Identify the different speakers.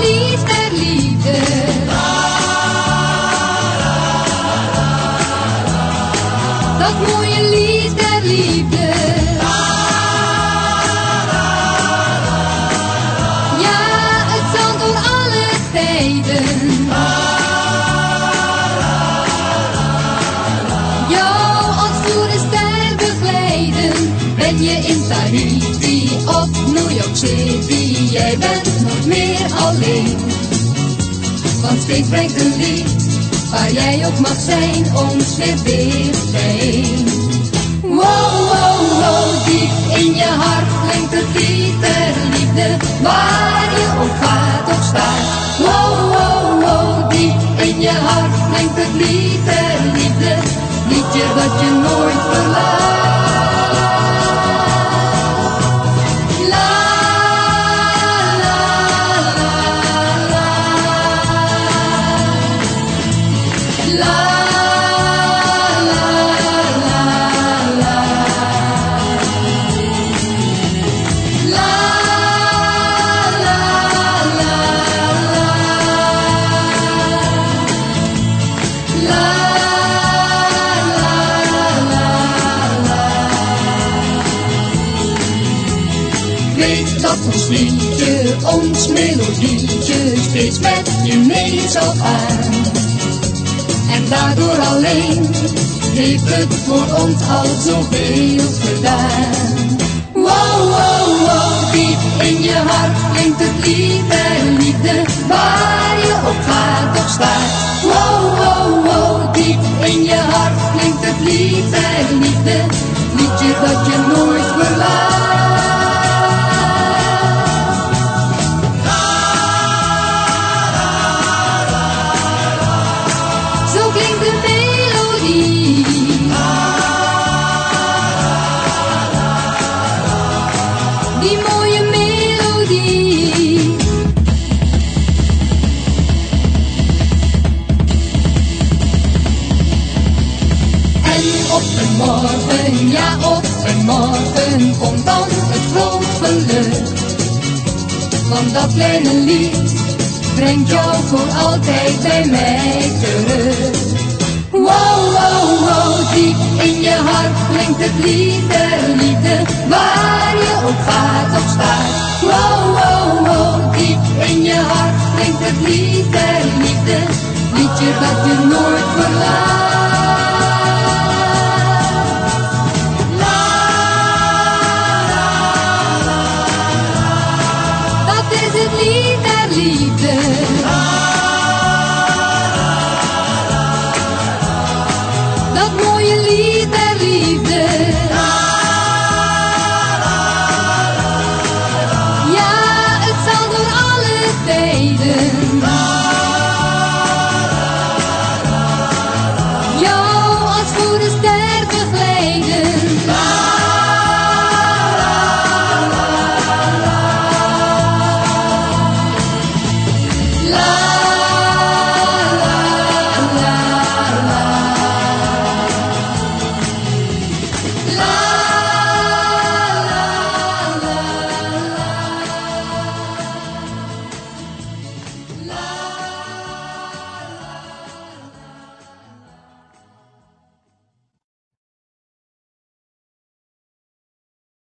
Speaker 1: Liever liefde Dat mooie liefde Ah ah Ja, het ga door alle heen Ah Jou als voor is daar ben je in Tahiti op New York city. Want steeds brengt een lied, waar jij ook mag zijn, ons weer dichtbij. Wow, wow, wow, diep in je hart klinkt het lied der liefde, waar je ook gaat of staat. Wow, wow, wow, diep in je hart klinkt het lied der liefde, liedje dat je nooit verlaat. Ons liedje, ons melodietje steeds met je mee zal gaan. En daardoor alleen heeft het voor ons al zoveel gedaan. Wow, wow, wow, diep in je hart klinkt het lied der liefde, waar je ook gaat of staat. Wow, wow, wow, diep in je hart klinkt het lied der liefde, liedje dat je ja op een morgen komt dan het groot geluk. Want dat kleine lied brengt jou voor altijd bij mij terug. Wow, wow, wow, diep in je hart klinkt het lied der liefde, waar je ook gaat of staat. Wow, wow, wow, diep in je hart klinkt het lied der liefde, liedje dat je nooit verlaat.